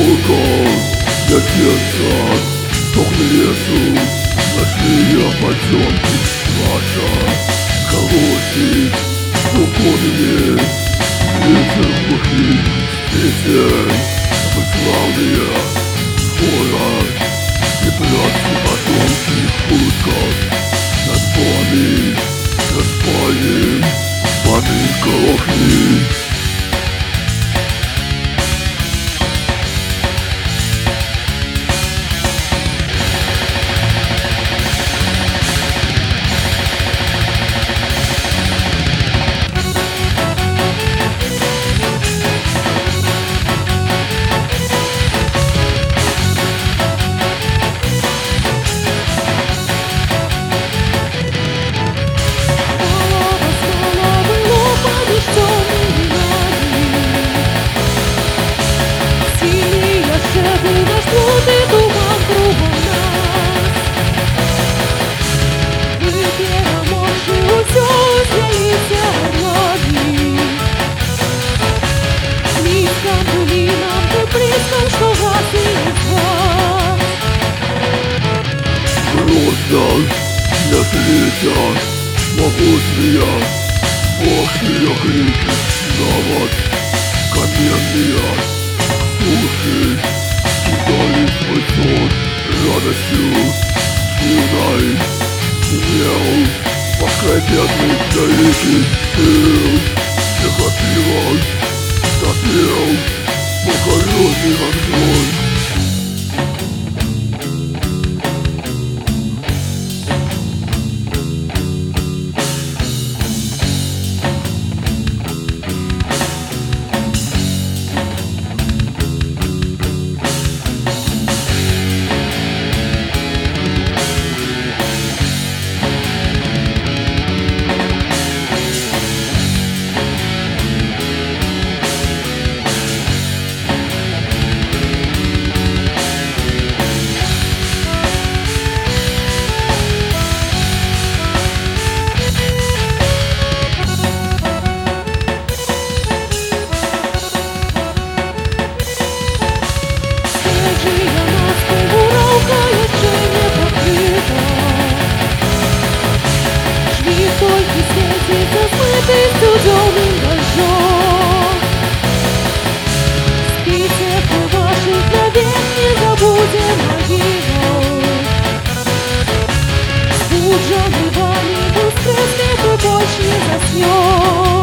искал для сердца Сохли лесу, нашли я потемки Ваша. Колосит суконами Ветер бухит, песен Славные город И пляски потомки хутков Над вами распалим Поминка огни Просто для света могутная Божья крики навод Каменные души Читали свой сон радостью Силой Смел Пока бедный далекий тыл Захопилась Запел Покоренный огонь студеным Судженный вами воскреснет и больше не заснет